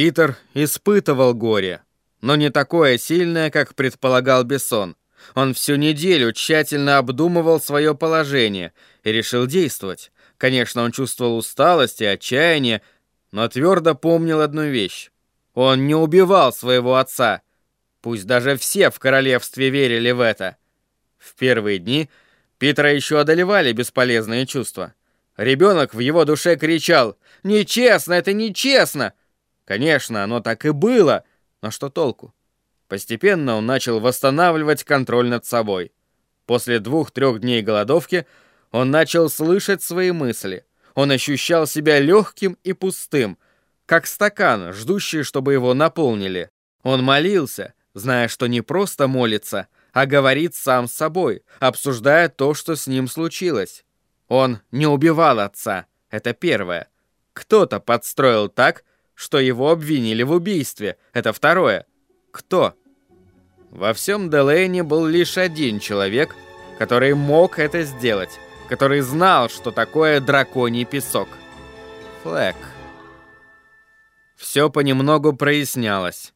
Питер испытывал горе, но не такое сильное, как предполагал Бессон. Он всю неделю тщательно обдумывал свое положение и решил действовать. Конечно, он чувствовал усталость и отчаяние, но твердо помнил одну вещь. Он не убивал своего отца. Пусть даже все в королевстве верили в это. В первые дни Питера еще одолевали бесполезные чувства. Ребенок в его душе кричал «Нечестно, это нечестно!» Конечно, оно так и было, но что толку? Постепенно он начал восстанавливать контроль над собой. После двух-трех дней голодовки он начал слышать свои мысли. Он ощущал себя легким и пустым, как стакан, ждущий, чтобы его наполнили. Он молился, зная, что не просто молится, а говорит сам с собой, обсуждая то, что с ним случилось. Он не убивал отца, это первое. Кто-то подстроил так, что его обвинили в убийстве, это второе. Кто? Во всем Делейне был лишь один человек, который мог это сделать, который знал, что такое драконий песок. Флэк. Все понемногу прояснялось.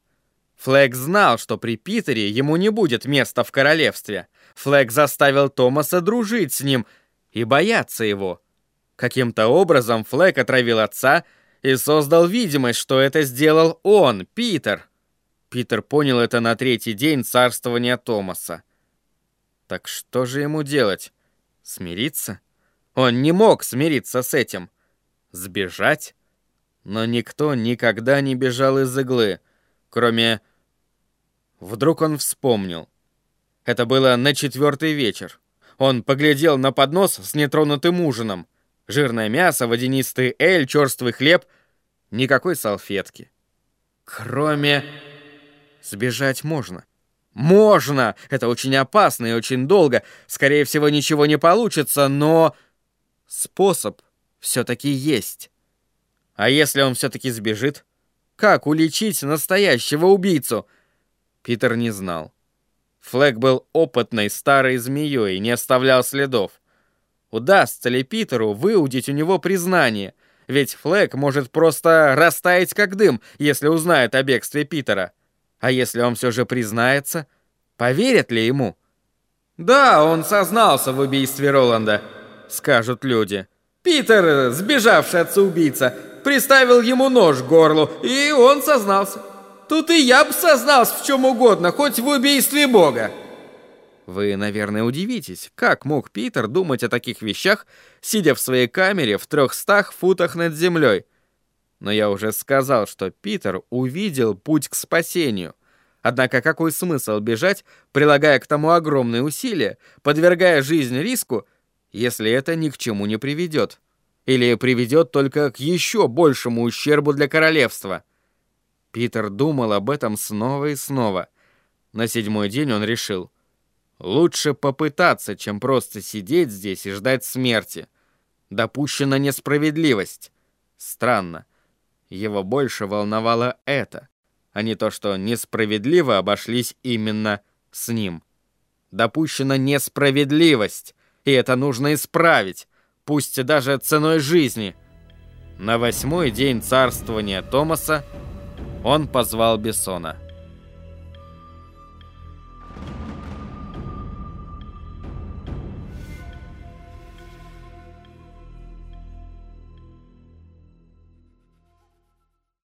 Флэк знал, что при Питере ему не будет места в королевстве. Флэк заставил Томаса дружить с ним и бояться его. Каким-то образом Флэк отравил отца и создал видимость, что это сделал он, Питер. Питер понял это на третий день царствования Томаса. Так что же ему делать? Смириться? Он не мог смириться с этим. Сбежать? Но никто никогда не бежал из иглы, кроме... Вдруг он вспомнил. Это было на четвертый вечер. Он поглядел на поднос с нетронутым ужином. Жирное мясо, водянистый эль, черствый хлеб. Никакой салфетки. Кроме... Сбежать можно. Можно! Это очень опасно и очень долго. Скорее всего, ничего не получится, но... Способ все-таки есть. А если он все-таки сбежит? Как уличить настоящего убийцу? Питер не знал. Флэг был опытной старой змеей и не оставлял следов. Удастся ли Питеру выудить у него признание? Ведь Флэг может просто растаять как дым, если узнает о бегстве Питера. А если он все же признается, поверят ли ему? «Да, он сознался в убийстве Роланда», — скажут люди. «Питер, сбежавший отца-убийца, приставил ему нож к горлу, и он сознался. Тут и я бы сознался в чем угодно, хоть в убийстве Бога». Вы, наверное, удивитесь, как мог Питер думать о таких вещах, сидя в своей камере в трехстах футах над землей. Но я уже сказал, что Питер увидел путь к спасению. Однако какой смысл бежать, прилагая к тому огромные усилия, подвергая жизнь риску, если это ни к чему не приведет? Или приведет только к еще большему ущербу для королевства? Питер думал об этом снова и снова. На седьмой день он решил. Лучше попытаться, чем просто сидеть здесь и ждать смерти. Допущена несправедливость. Странно. Его больше волновало это, а не то, что несправедливо обошлись именно с ним. Допущена несправедливость, и это нужно исправить, пусть даже ценой жизни. На восьмой день царствования Томаса он позвал Бессона.